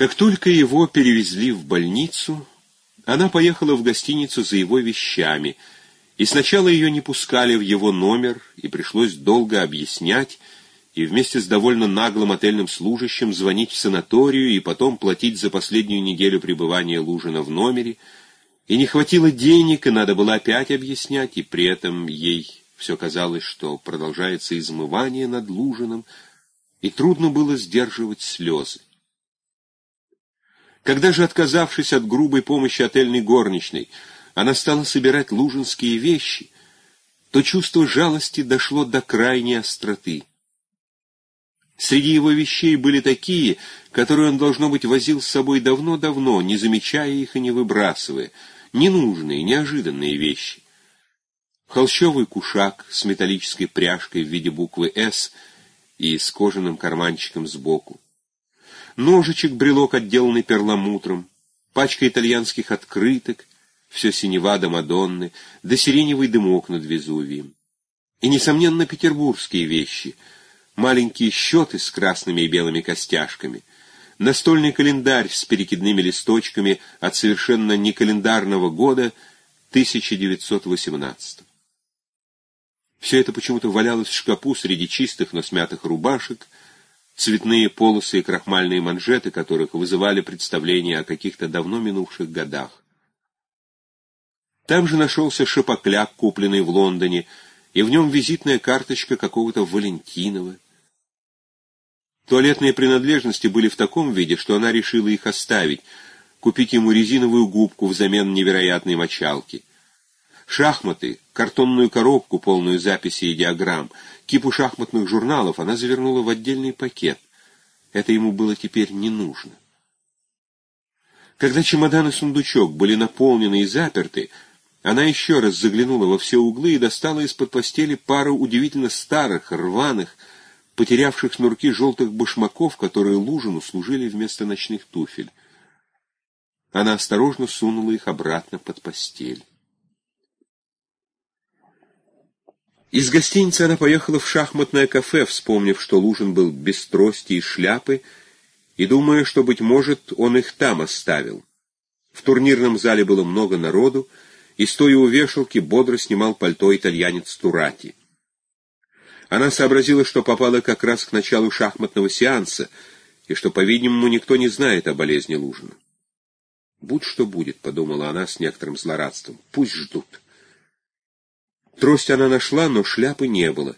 Как только его перевезли в больницу, она поехала в гостиницу за его вещами, и сначала ее не пускали в его номер, и пришлось долго объяснять, и вместе с довольно наглым отельным служащим звонить в санаторию и потом платить за последнюю неделю пребывания Лужина в номере, и не хватило денег, и надо было опять объяснять, и при этом ей все казалось, что продолжается измывание над Лужиным, и трудно было сдерживать слезы. Когда же, отказавшись от грубой помощи отельной горничной, она стала собирать лужинские вещи, то чувство жалости дошло до крайней остроты. Среди его вещей были такие, которые он, должно быть, возил с собой давно-давно, не замечая их и не выбрасывая, ненужные, неожиданные вещи. Холщовый кушак с металлической пряжкой в виде буквы «С» и с кожаным карманчиком сбоку. Ножичек-брелок, отделанный перламутром, пачка итальянских открыток, все синева до Мадонны, да сиреневый дымок над Везувием. И, несомненно, петербургские вещи — маленькие счеты с красными и белыми костяшками, настольный календарь с перекидными листочками от совершенно не календарного года 1918. Все это почему-то валялось в шкапу среди чистых, но смятых рубашек, цветные полосы и крахмальные манжеты которых вызывали представление о каких-то давно минувших годах. Там же нашелся шапокляк, купленный в Лондоне, и в нем визитная карточка какого-то Валентинова. Туалетные принадлежности были в таком виде, что она решила их оставить, купить ему резиновую губку взамен невероятной мочалки. Шахматы, картонную коробку, полную записей и диаграмм, кипу шахматных журналов она завернула в отдельный пакет. Это ему было теперь не нужно. Когда чемодан и сундучок были наполнены и заперты, она еще раз заглянула во все углы и достала из-под постели пару удивительно старых, рваных, потерявших шнурки желтых башмаков, которые Лужину служили вместо ночных туфель. Она осторожно сунула их обратно под постель. Из гостиницы она поехала в шахматное кафе, вспомнив, что Лужин был без трости и шляпы, и думая, что, быть может, он их там оставил. В турнирном зале было много народу, и, стоя у вешалки, бодро снимал пальто итальянец Турати. Она сообразила, что попала как раз к началу шахматного сеанса, и что, по-видимому, никто не знает о болезни Лужина. «Будь что будет», — подумала она с некоторым злорадством, — «пусть ждут». Трость она нашла, но шляпы не было.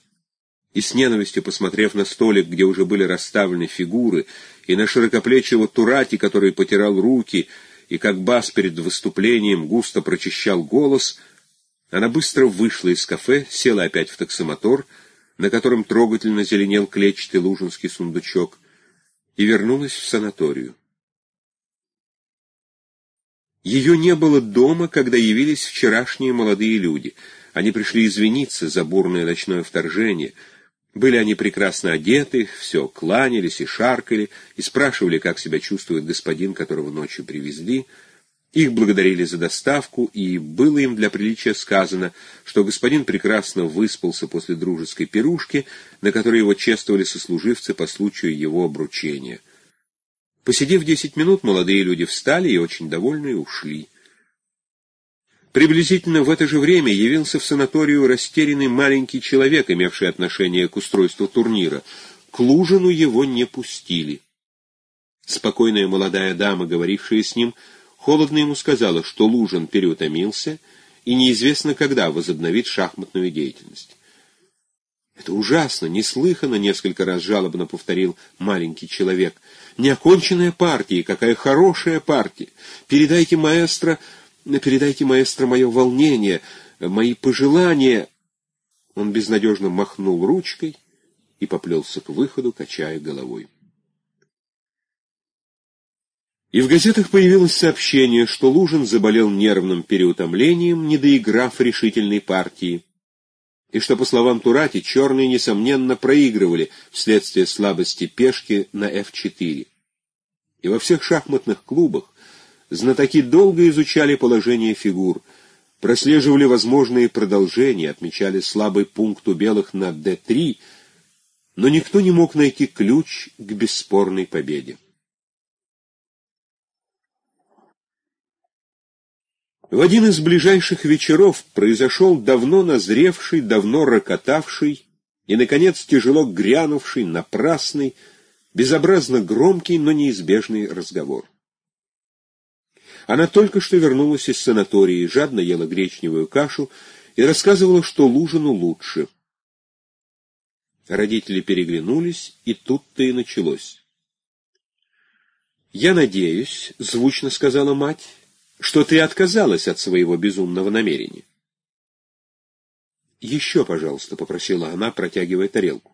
И с ненавистью, посмотрев на столик, где уже были расставлены фигуры, и на широкоплечего Турати, который потирал руки, и как бас перед выступлением густо прочищал голос, она быстро вышла из кафе, села опять в таксомотор — на котором трогательно зеленел клетчатый лужинский сундучок, и вернулась в санаторию. Ее не было дома, когда явились вчерашние молодые люди. Они пришли извиниться за бурное ночное вторжение. Были они прекрасно одеты, все кланялись и шаркали, и спрашивали, как себя чувствует господин, которого ночью привезли — их благодарили за доставку, и было им для приличия сказано, что господин прекрасно выспался после дружеской пирушки, на которой его чествовали сослуживцы по случаю его обручения. Посидев десять минут, молодые люди встали и, очень довольные, ушли. Приблизительно в это же время явился в санаторию растерянный маленький человек, имевший отношение к устройству турнира. К Лужину его не пустили. Спокойная молодая дама, говорившая с ним, — холодно ему сказала, что Лужин переутомился и неизвестно когда возобновит шахматную деятельность. «Это ужасно, неслыханно!» — несколько раз жалобно повторил маленький человек. «Неоконченная партия, какая хорошая партия! Передайте маэстро, передайте маэстро мое волнение, мои пожелания!» Он безнадежно махнул ручкой и поплелся к выходу, качая головой. И в газетах появилось сообщение, что Лужин заболел нервным переутомлением, не доиграв решительной партии, и что, по словам Турати, черные, несомненно, проигрывали вследствие слабости пешки на F4. И во всех шахматных клубах Знатоки долго изучали положение фигур, прослеживали возможные продолжения, отмечали слабый пункт у белых на d3, но никто не мог найти ключ к бесспорной победе. В один из ближайших вечеров произошел давно назревший, давно рокотавший и, наконец, тяжело грянувший, напрасный, безобразно громкий, но неизбежный разговор. Она только что вернулась из санатории, жадно ела гречневую кашу и рассказывала, что Лужину лучше. Родители переглянулись, и тут-то и началось. «Я надеюсь», — звучно сказала мать, — «что ты отказалась от своего безумного намерения». «Еще, пожалуйста», — попросила она, протягивая тарелку.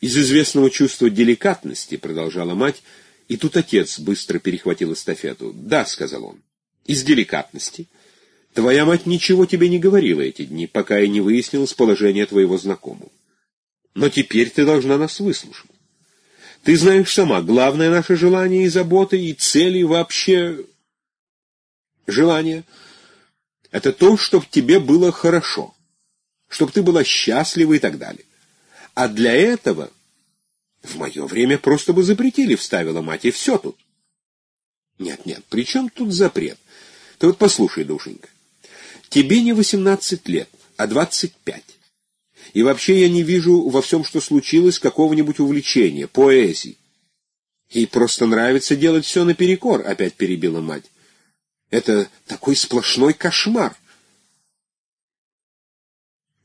«Из известного чувства деликатности», — продолжала мать, и тут отец быстро перехватил эстафету. «Да», — сказал он, — «из деликатности. Твоя мать ничего тебе не говорила эти дни, пока я не выяснилось положение твоего знакомого. Но теперь ты должна нас выслушать. Ты знаешь сама, главное наше желание и забота, и цели вообще желание — это то, чтобы тебе было хорошо, чтобы ты была счастлива и так далее. А для этого в мое время просто бы запретили, вставила мать, и все тут. Нет, нет, при чем тут запрет? Ты вот послушай, душенька, тебе не восемнадцать лет, а двадцать пять. И вообще я не вижу во всем, что случилось, какого-нибудь увлечения, поэзии. Ей просто нравится делать все наперекор, — опять перебила мать. Это такой сплошной кошмар.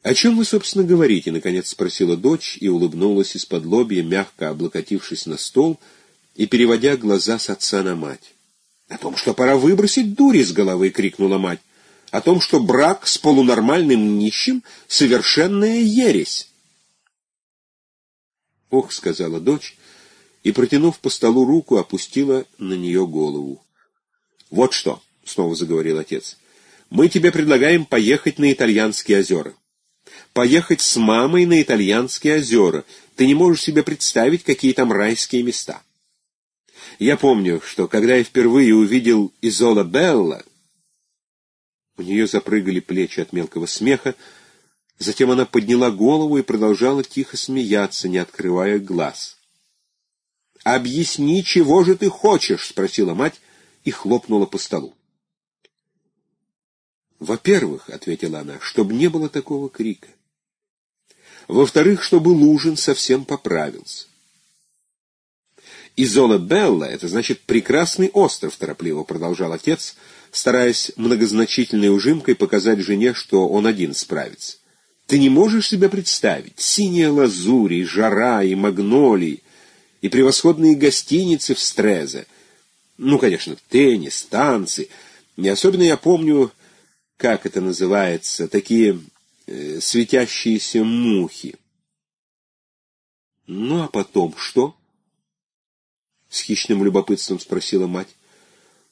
«О чем вы, собственно, говорите?» — наконец спросила дочь и улыбнулась из-под лобья, мягко облокотившись на стол и переводя глаза с отца на мать. «О том, что пора выбросить дури с головы!» — крикнула мать о том, что брак с полунормальным нищим — совершенная ересь. «Ох», — сказала дочь, и, протянув по столу руку, опустила на нее голову. «Вот что», — снова заговорил отец, — «мы тебе предлагаем поехать на итальянские озера. Поехать с мамой на итальянские озера. Ты не можешь себе представить, какие там райские места». Я помню, что когда я впервые увидел Изола Белла, у нее запрыгали плечи от мелкого смеха, затем она подняла голову и продолжала тихо смеяться, не открывая глаз. «Объясни, чего же ты хочешь?» — спросила мать и хлопнула по столу. «Во-первых, — ответила она, — чтобы не было такого крика. Во-вторых, чтобы Лужин совсем поправился. Изола Белла — это значит прекрасный остров, — торопливо продолжал отец, стараясь многозначительной ужимкой показать жене, что он один справится. Ты не можешь себе представить синяя лазурь, и жара, и магнолии, и превосходные гостиницы в Стрезе. Ну, конечно, теннис, танцы. Не особенно я помню, как это называется, такие светящиеся мухи. Ну, а потом что? — с хищным любопытством спросила мать.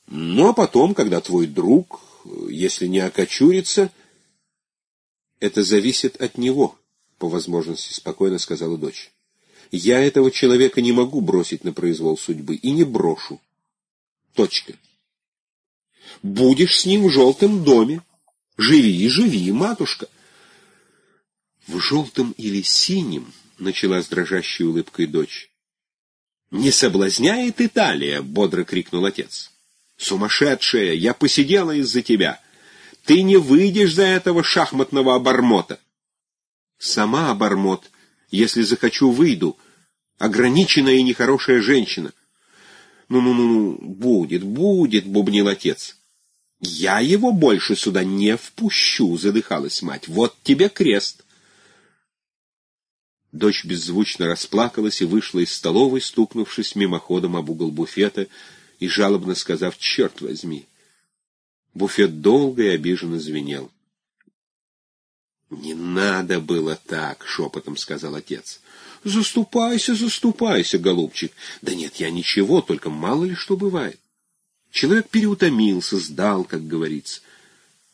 Ну, а потом, когда твой друг, если не окочурится, это зависит от него, — по возможности спокойно сказала дочь. Я этого человека не могу бросить на произвол судьбы и не брошу. Точка. Будешь с ним в желтом доме. Живи, живи, матушка. В желтом или синем, — начала с дрожащей улыбкой дочь. «Не соблазняет Италия!» — бодро крикнул отец. «Сумасшедшая! Я посидела из-за тебя! Ты не выйдешь за этого шахматного обормота!» «Сама обормот, если захочу, выйду. Ограниченная и нехорошая женщина!» «Ну-ну-ну, будет, будет!» — бубнил отец. «Я его больше сюда не впущу!» — задыхалась мать. «Вот тебе крест!» Дочь беззвучно расплакалась и вышла из столовой, стукнувшись мимоходом об угол буфета и жалобно сказав «Черт возьми!». Буфет долго и обиженно звенел. «Не надо было так!» — шепотом сказал отец. «Заступайся, заступайся, голубчик!» «Да нет, я ничего, только мало ли что бывает. Человек переутомился, сдал, как говорится.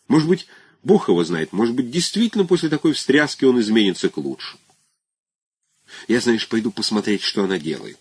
Может быть, Бог его знает, может быть, действительно после такой встряски он изменится к лучшему. Я, знаешь, пойду посмотреть, что она делает.